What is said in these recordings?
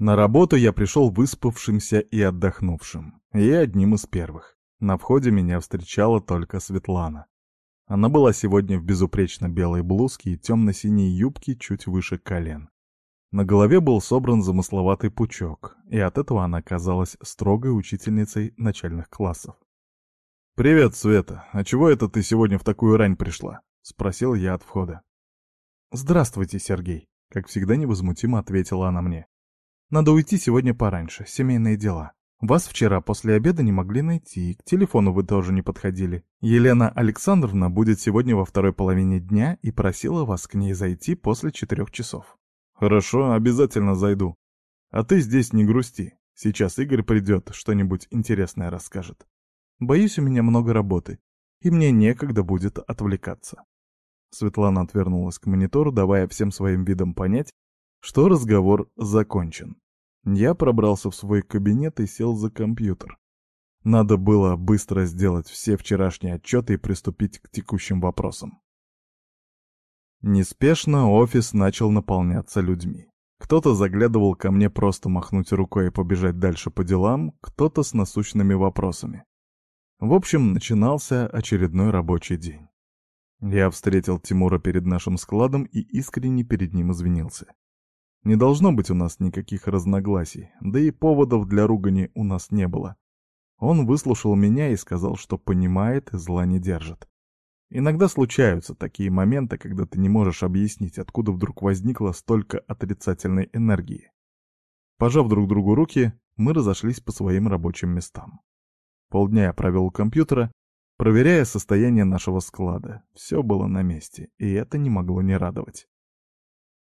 На работу я пришел выспавшимся и отдохнувшим, и одним из первых. На входе меня встречала только Светлана. Она была сегодня в безупречно белой блузке и темно-синей юбке чуть выше колен. На голове был собран замысловатый пучок, и от этого она казалась строгой учительницей начальных классов. «Привет, Света. А чего это ты сегодня в такую рань пришла?» — спросил я от входа. «Здравствуйте, Сергей», — как всегда невозмутимо ответила она мне. Надо уйти сегодня пораньше, семейные дела. Вас вчера после обеда не могли найти, к телефону вы тоже не подходили. Елена Александровна будет сегодня во второй половине дня и просила вас к ней зайти после четырех часов. Хорошо, обязательно зайду. А ты здесь не грусти. Сейчас Игорь придет, что-нибудь интересное расскажет. Боюсь, у меня много работы, и мне некогда будет отвлекаться. Светлана отвернулась к монитору, давая всем своим видом понять, что разговор закончен. Я пробрался в свой кабинет и сел за компьютер. Надо было быстро сделать все вчерашние отчеты и приступить к текущим вопросам. Неспешно офис начал наполняться людьми. Кто-то заглядывал ко мне просто махнуть рукой и побежать дальше по делам, кто-то с насущными вопросами. В общем, начинался очередной рабочий день. Я встретил Тимура перед нашим складом и искренне перед ним извинился. Не должно быть у нас никаких разногласий, да и поводов для ругани у нас не было. Он выслушал меня и сказал, что понимает и зла не держит. Иногда случаются такие моменты, когда ты не можешь объяснить, откуда вдруг возникло столько отрицательной энергии. Пожав друг другу руки, мы разошлись по своим рабочим местам. Полдня я провел у компьютера, проверяя состояние нашего склада. Все было на месте, и это не могло не радовать.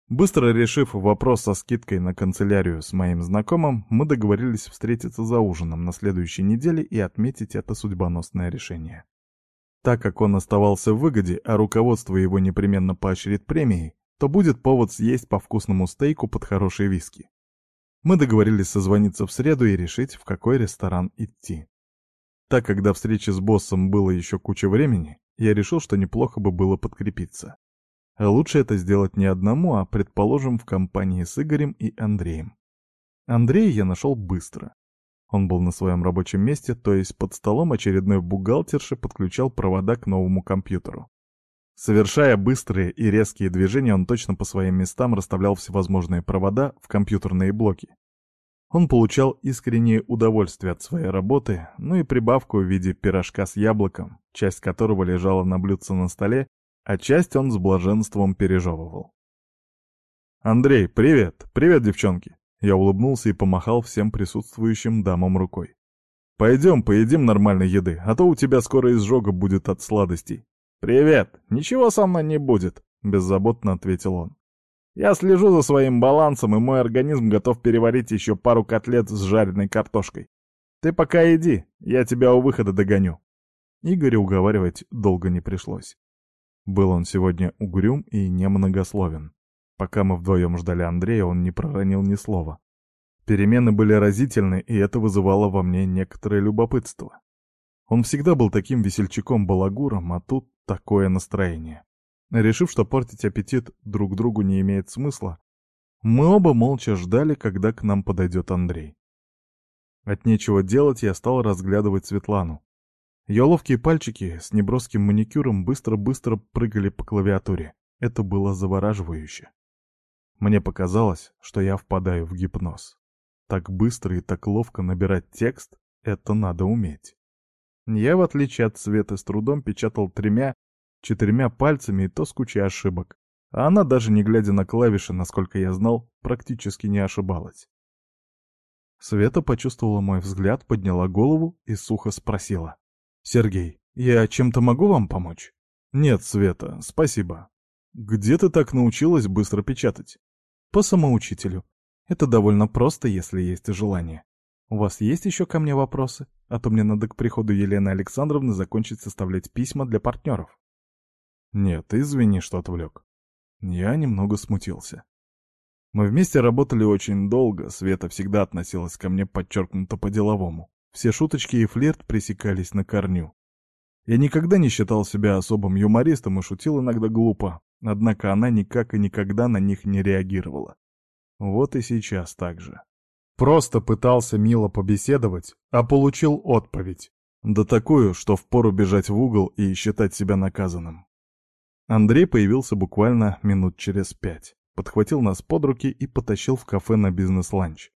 Быстро решив вопрос со скидкой на канцелярию с моим знакомым, мы договорились встретиться за ужином на следующей неделе и отметить это судьбоносное решение. Так как он оставался в выгоде, а руководство его непременно поощрит премией, то будет повод съесть по вкусному стейку под хорошие виски. Мы договорились созвониться в среду и решить, в какой ресторан идти. Так как до встречи с боссом было еще куча времени, я решил, что неплохо бы было подкрепиться. Лучше это сделать не одному, а, предположим, в компании с Игорем и Андреем. Андрея я нашел быстро. Он был на своем рабочем месте, то есть под столом очередной бухгалтерши подключал провода к новому компьютеру. Совершая быстрые и резкие движения, он точно по своим местам расставлял всевозможные провода в компьютерные блоки. Он получал искреннее удовольствие от своей работы, ну и прибавку в виде пирожка с яблоком, часть которого лежала на блюдце на столе, а он с блаженством пережевывал. «Андрей, привет! Привет, девчонки!» Я улыбнулся и помахал всем присутствующим дамам рукой. «Пойдем, поедим нормальной еды, а то у тебя скоро изжога будет от сладостей». «Привет! Ничего со мной не будет», — беззаботно ответил он. «Я слежу за своим балансом, и мой организм готов переварить еще пару котлет с жареной картошкой. Ты пока иди, я тебя у выхода догоню». Игоря уговаривать долго не пришлось. Был он сегодня угрюм и немногословен. Пока мы вдвоем ждали Андрея, он не проронил ни слова. Перемены были разительны, и это вызывало во мне некоторое любопытство. Он всегда был таким весельчаком-балагуром, а тут такое настроение. Решив, что портить аппетит друг другу не имеет смысла, мы оба молча ждали, когда к нам подойдет Андрей. От нечего делать я стал разглядывать Светлану. Ее ловкие пальчики с неброским маникюром быстро-быстро прыгали по клавиатуре. Это было завораживающе. Мне показалось, что я впадаю в гипноз. Так быстро и так ловко набирать текст — это надо уметь. Я, в отличие от Светы, с трудом печатал тремя, четырьмя пальцами и то с кучей ошибок. А она, даже не глядя на клавиши, насколько я знал, практически не ошибалась. Света почувствовала мой взгляд, подняла голову и сухо спросила. «Сергей, я чем-то могу вам помочь?» «Нет, Света, спасибо. Где ты так научилась быстро печатать?» «По самоучителю. Это довольно просто, если есть желание. У вас есть еще ко мне вопросы? А то мне надо к приходу Елены Александровны закончить составлять письма для партнеров». «Нет, извини, что отвлек». Я немного смутился. Мы вместе работали очень долго, Света всегда относилась ко мне подчеркнуто по-деловому. Все шуточки и флирт пресекались на корню. Я никогда не считал себя особым юмористом и шутил иногда глупо, однако она никак и никогда на них не реагировала. Вот и сейчас так же. Просто пытался мило побеседовать, а получил отповедь. Да такую, что впору бежать в угол и считать себя наказанным. Андрей появился буквально минут через пять. Подхватил нас под руки и потащил в кафе на бизнес-ланч.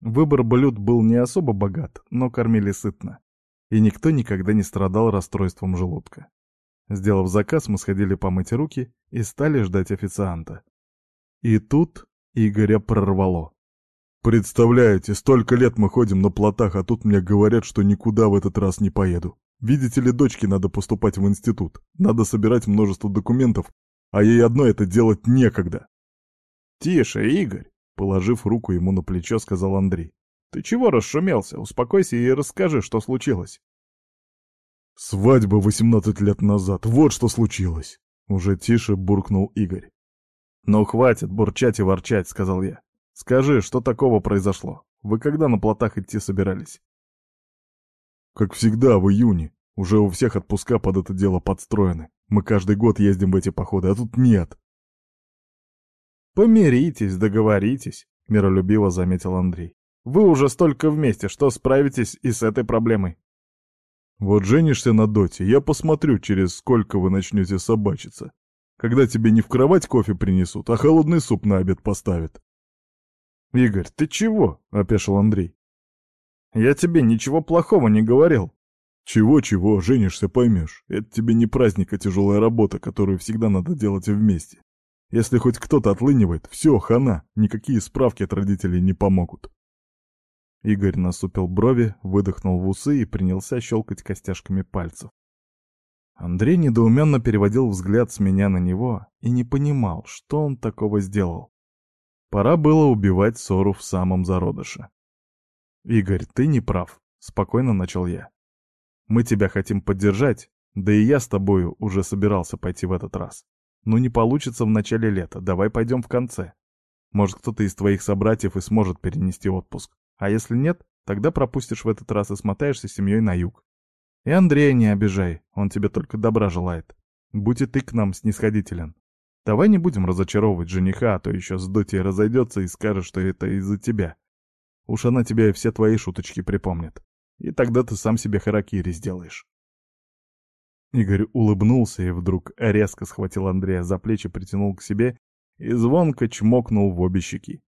Выбор блюд был не особо богат, но кормили сытно. И никто никогда не страдал расстройством желудка. Сделав заказ, мы сходили помыть руки и стали ждать официанта. И тут Игоря прорвало. «Представляете, столько лет мы ходим на плотах, а тут мне говорят, что никуда в этот раз не поеду. Видите ли, дочке надо поступать в институт, надо собирать множество документов, а ей одно это делать некогда». «Тише, Игорь!» — положив руку ему на плечо, сказал Андрей. «Ты чего расшумелся? Успокойся и расскажи, что случилось». «Свадьба 18 лет назад, вот что случилось!» Уже тише буркнул Игорь. «Ну хватит бурчать и ворчать», — сказал я. «Скажи, что такого произошло? Вы когда на плотах идти собирались?» «Как всегда, в июне. Уже у всех отпуска под это дело подстроены. Мы каждый год ездим в эти походы, а тут нет». «Помиритесь, договоритесь», — миролюбиво заметил Андрей. «Вы уже столько вместе, что справитесь и с этой проблемой. Вот женишься на доте, я посмотрю, через сколько вы начнете собачиться. Когда тебе не в кровать кофе принесут, а холодный суп на обед поставят. «Игорь, ты чего?» — опешил Андрей. «Я тебе ничего плохого не говорил». «Чего-чего, женишься, поймешь. Это тебе не праздник, а тяжелая работа, которую всегда надо делать вместе. Если хоть кто-то отлынивает, все, хана, никакие справки от родителей не помогут». Игорь насупил брови, выдохнул в усы и принялся щелкать костяшками пальцев. Андрей недоуменно переводил взгляд с меня на него и не понимал, что он такого сделал. Пора было убивать ссору в самом зародыше. «Игорь, ты не прав», — спокойно начал я. «Мы тебя хотим поддержать, да и я с тобою уже собирался пойти в этот раз. Но не получится в начале лета, давай пойдем в конце. Может, кто-то из твоих собратьев и сможет перенести отпуск. А если нет, тогда пропустишь в этот раз и смотаешься с семьей на юг. И Андрея не обижай, он тебе только добра желает. Будь и ты к нам снисходителен. Давай не будем разочаровывать жениха, а то еще с Дотей разойдется и скажет, что это из-за тебя. Уж она тебе все твои шуточки припомнит. И тогда ты сам себе харакири сделаешь. Игорь улыбнулся и вдруг резко схватил Андрея за плечи, притянул к себе и звонко чмокнул в обе щеки.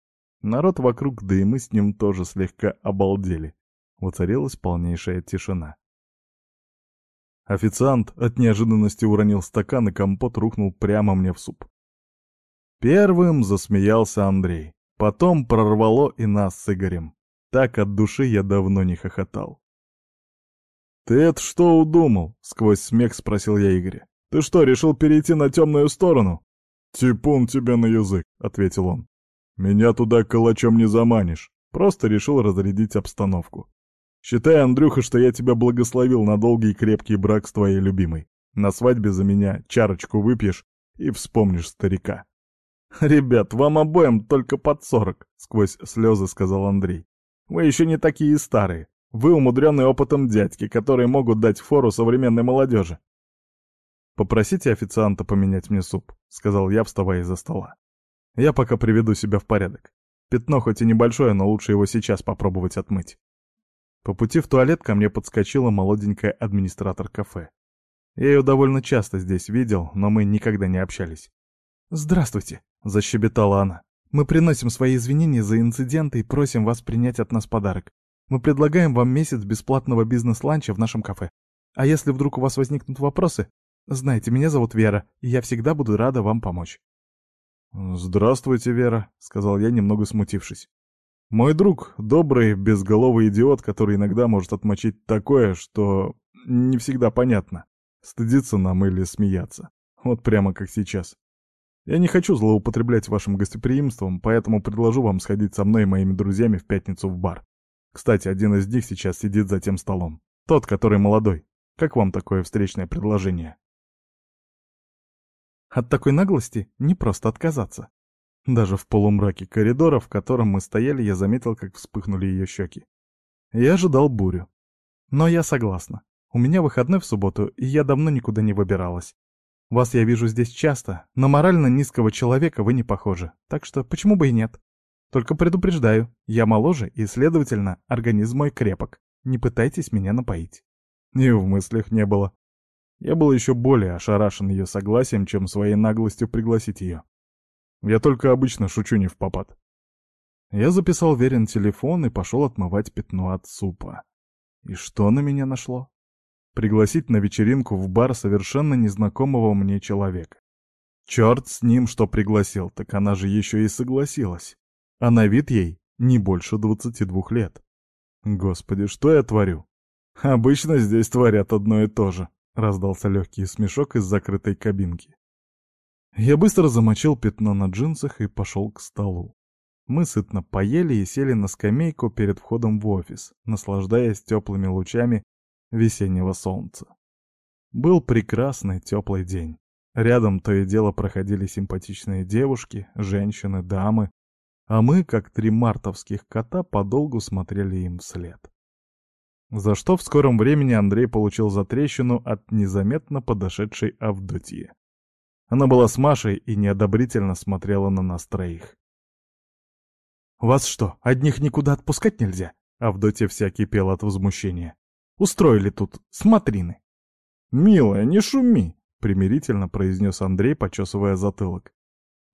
Народ вокруг, да и мы с ним тоже слегка обалдели. Воцарилась полнейшая тишина. Официант от неожиданности уронил стакан, и компот рухнул прямо мне в суп. Первым засмеялся Андрей. Потом прорвало и нас с Игорем. Так от души я давно не хохотал. «Ты это что удумал?» — сквозь смех спросил я Игоря. «Ты что, решил перейти на темную сторону?» «Типун тебе на язык», — ответил он. Меня туда калачом не заманишь. Просто решил разрядить обстановку. Считай, Андрюха, что я тебя благословил на долгий и крепкий брак с твоей любимой. На свадьбе за меня чарочку выпьешь и вспомнишь старика. «Ребят, вам обоим только под сорок», — сквозь слезы сказал Андрей. «Вы еще не такие старые. Вы умудренные опытом дядьки, которые могут дать фору современной молодежи». «Попросите официанта поменять мне суп», — сказал я, вставая из-за стола. Я пока приведу себя в порядок. Пятно хоть и небольшое, но лучше его сейчас попробовать отмыть. По пути в туалет ко мне подскочила молоденькая администратор кафе. Я ее довольно часто здесь видел, но мы никогда не общались. «Здравствуйте», — защебетала она. «Мы приносим свои извинения за инциденты и просим вас принять от нас подарок. Мы предлагаем вам месяц бесплатного бизнес-ланча в нашем кафе. А если вдруг у вас возникнут вопросы, знаете, меня зовут Вера, и я всегда буду рада вам помочь». «Здравствуйте, Вера», — сказал я, немного смутившись. «Мой друг — добрый, безголовый идиот, который иногда может отмочить такое, что не всегда понятно, стыдиться нам или смеяться. Вот прямо как сейчас. Я не хочу злоупотреблять вашим гостеприимством, поэтому предложу вам сходить со мной и моими друзьями в пятницу в бар. Кстати, один из них сейчас сидит за тем столом. Тот, который молодой. Как вам такое встречное предложение?» От такой наглости не просто отказаться. Даже в полумраке коридора, в котором мы стояли, я заметил, как вспыхнули ее щеки. Я ожидал бурю. Но я согласна. У меня выходной в субботу, и я давно никуда не выбиралась. Вас я вижу здесь часто, но морально низкого человека вы не похожи, так что почему бы и нет? Только предупреждаю, я моложе и, следовательно, организм мой крепок. Не пытайтесь меня напоить. И в мыслях не было. Я был еще более ошарашен ее согласием, чем своей наглостью пригласить ее. Я только обычно шучу не в попад. Я записал верен телефон и пошел отмывать пятно от супа. И что на меня нашло? Пригласить на вечеринку в бар совершенно незнакомого мне человека. Черт с ним, что пригласил, так она же еще и согласилась. А на вид ей не больше двадцати двух лет. Господи, что я творю? Обычно здесь творят одно и то же. Раздался легкий смешок из закрытой кабинки. Я быстро замочил пятно на джинсах и пошел к столу. Мы сытно поели и сели на скамейку перед входом в офис, наслаждаясь теплыми лучами весеннего солнца. Был прекрасный теплый день. Рядом то и дело проходили симпатичные девушки, женщины, дамы, а мы, как три мартовских кота, подолгу смотрели им вслед. За что в скором времени Андрей получил затрещину от незаметно подошедшей Авдотьи. Она была с Машей и неодобрительно смотрела на нас троих. «Вас что, одних никуда отпускать нельзя?» Авдотья вся кипела от возмущения. «Устроили тут смотрины». «Милая, не шуми!» — примирительно произнес Андрей, почесывая затылок.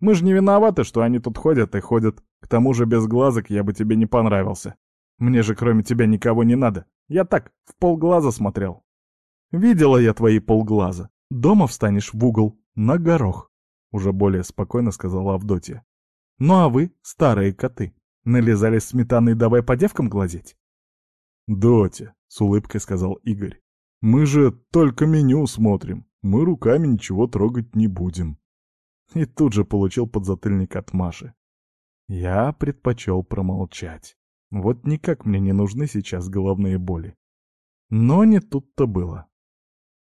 «Мы же не виноваты, что они тут ходят и ходят. К тому же без глазок я бы тебе не понравился. Мне же кроме тебя никого не надо. Я так, в полглаза смотрел. Видела я твои полглаза. Дома встанешь в угол, на горох. Уже более спокойно сказала Авдотья. Ну а вы, старые коты, налезали сметаны давай по девкам глазеть? Дотя, с улыбкой сказал Игорь. Мы же только меню смотрим. Мы руками ничего трогать не будем. И тут же получил подзатыльник от Маши. Я предпочел промолчать. Вот никак мне не нужны сейчас головные боли. Но не тут-то было.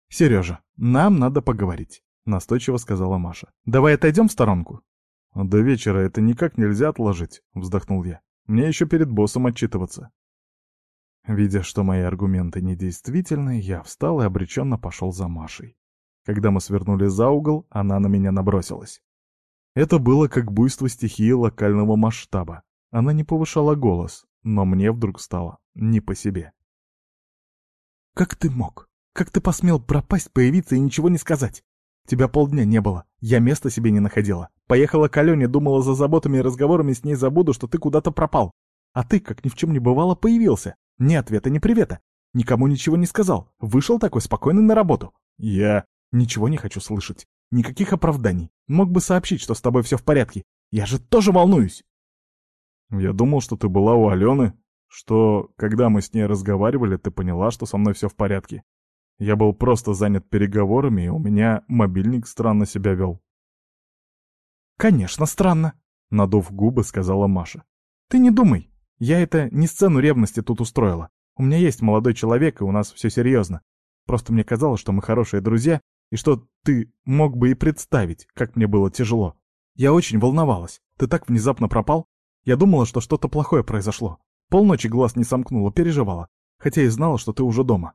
«Сережа, нам надо поговорить», — настойчиво сказала Маша. «Давай отойдем в сторонку». «До вечера это никак нельзя отложить», — вздохнул я. «Мне еще перед боссом отчитываться». Видя, что мои аргументы недействительны, я встал и обреченно пошел за Машей. Когда мы свернули за угол, она на меня набросилась. Это было как буйство стихии локального масштаба. Она не повышала голос, но мне вдруг стало не по себе. «Как ты мог? Как ты посмел пропасть, появиться и ничего не сказать? Тебя полдня не было, я места себе не находила. Поехала к Алене, думала за заботами и разговорами с ней забуду, что ты куда-то пропал. А ты, как ни в чем не бывало, появился. Ни ответа, ни привета. Никому ничего не сказал. Вышел такой спокойный на работу. Я ничего не хочу слышать. Никаких оправданий. Мог бы сообщить, что с тобой все в порядке. Я же тоже волнуюсь. Я думал, что ты была у Алены, что, когда мы с ней разговаривали, ты поняла, что со мной все в порядке. Я был просто занят переговорами, и у меня мобильник странно себя вел. «Конечно, странно», — надув губы, сказала Маша. «Ты не думай, я это не сцену ревности тут устроила. У меня есть молодой человек, и у нас все серьезно. Просто мне казалось, что мы хорошие друзья, и что ты мог бы и представить, как мне было тяжело. Я очень волновалась. Ты так внезапно пропал, я думала, что что-то плохое произошло. Полночи глаз не сомкнула, переживала, хотя и знала, что ты уже дома.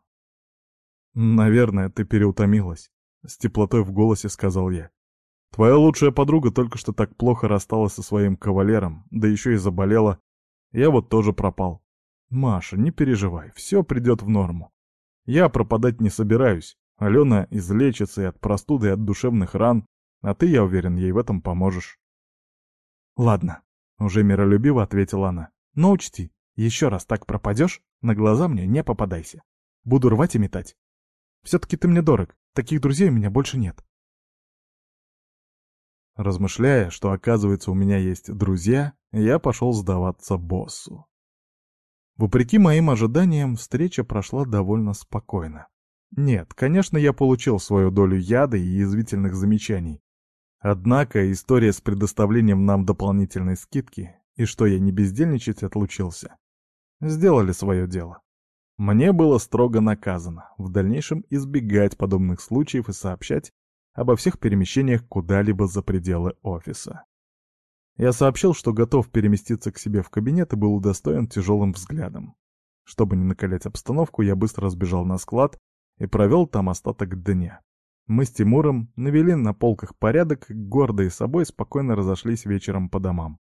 «Наверное, ты переутомилась», — с теплотой в голосе сказал я. «Твоя лучшая подруга только что так плохо рассталась со своим кавалером, да еще и заболела. Я вот тоже пропал. Маша, не переживай, все придет в норму. Я пропадать не собираюсь. Алена излечится и от простуды, и от душевных ран, а ты, я уверен, ей в этом поможешь». «Ладно, уже миролюбиво ответила она. Но учти, еще раз так пропадешь, на глаза мне не попадайся. Буду рвать и метать. Все-таки ты мне дорог, таких друзей у меня больше нет. Размышляя, что оказывается у меня есть друзья, я пошел сдаваться боссу. Вопреки моим ожиданиям, встреча прошла довольно спокойно. Нет, конечно, я получил свою долю яда и язвительных замечаний, Однако история с предоставлением нам дополнительной скидки и что я не бездельничать отлучился, сделали свое дело. Мне было строго наказано в дальнейшем избегать подобных случаев и сообщать обо всех перемещениях куда-либо за пределы офиса. Я сообщил, что готов переместиться к себе в кабинет и был удостоен тяжелым взглядом. Чтобы не накалять обстановку, я быстро сбежал на склад и провел там остаток дня. Мы с Тимуром навели на полках порядок, гордые собой спокойно разошлись вечером по домам.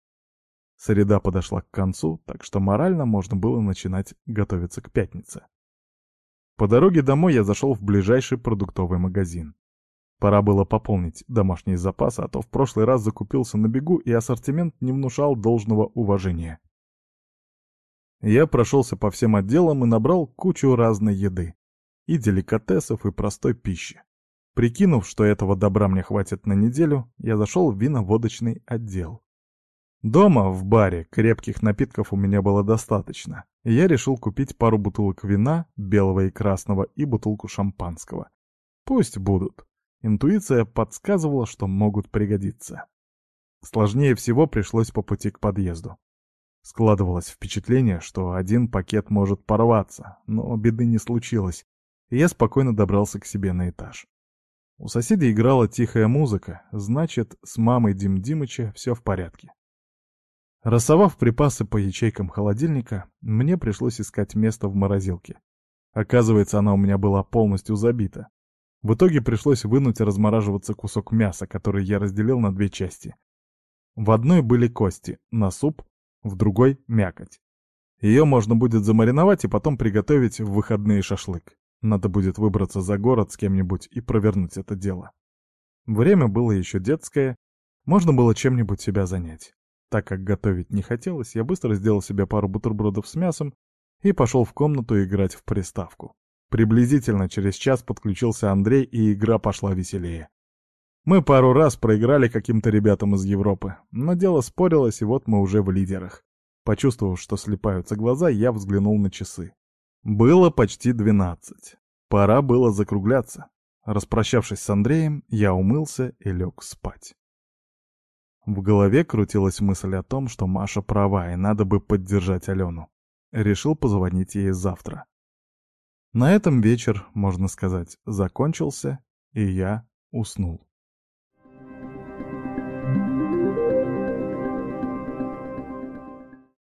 Среда подошла к концу, так что морально можно было начинать готовиться к пятнице. По дороге домой я зашел в ближайший продуктовый магазин. Пора было пополнить домашние запасы, а то в прошлый раз закупился на бегу, и ассортимент не внушал должного уважения. Я прошелся по всем отделам и набрал кучу разной еды. И деликатесов, и простой пищи. Прикинув, что этого добра мне хватит на неделю, я зашел в вино-водочный отдел. Дома, в баре, крепких напитков у меня было достаточно, и я решил купить пару бутылок вина, белого и красного, и бутылку шампанского. Пусть будут. Интуиция подсказывала, что могут пригодиться. Сложнее всего пришлось по пути к подъезду. Складывалось впечатление, что один пакет может порваться, но беды не случилось, я спокойно добрался к себе на этаж. У соседей играла тихая музыка, значит, с мамой Дим Димыча все в порядке. Рассовав припасы по ячейкам холодильника, мне пришлось искать место в морозилке. Оказывается, она у меня была полностью забита. В итоге пришлось вынуть и размораживаться кусок мяса, который я разделил на две части. В одной были кости, на суп, в другой — мякоть. Ее можно будет замариновать и потом приготовить в выходные шашлык. Надо будет выбраться за город с кем-нибудь и провернуть это дело. Время было еще детское, можно было чем-нибудь себя занять. Так как готовить не хотелось, я быстро сделал себе пару бутербродов с мясом и пошел в комнату играть в приставку. Приблизительно через час подключился Андрей, и игра пошла веселее. Мы пару раз проиграли каким-то ребятам из Европы, но дело спорилось, и вот мы уже в лидерах. Почувствовав, что слепаются глаза, я взглянул на часы. Было почти двенадцать. Пора было закругляться. Распрощавшись с Андреем, я умылся и лег спать. В голове крутилась мысль о том, что Маша права, и надо бы поддержать Алену. Решил позвонить ей завтра. На этом вечер, можно сказать, закончился, и я уснул.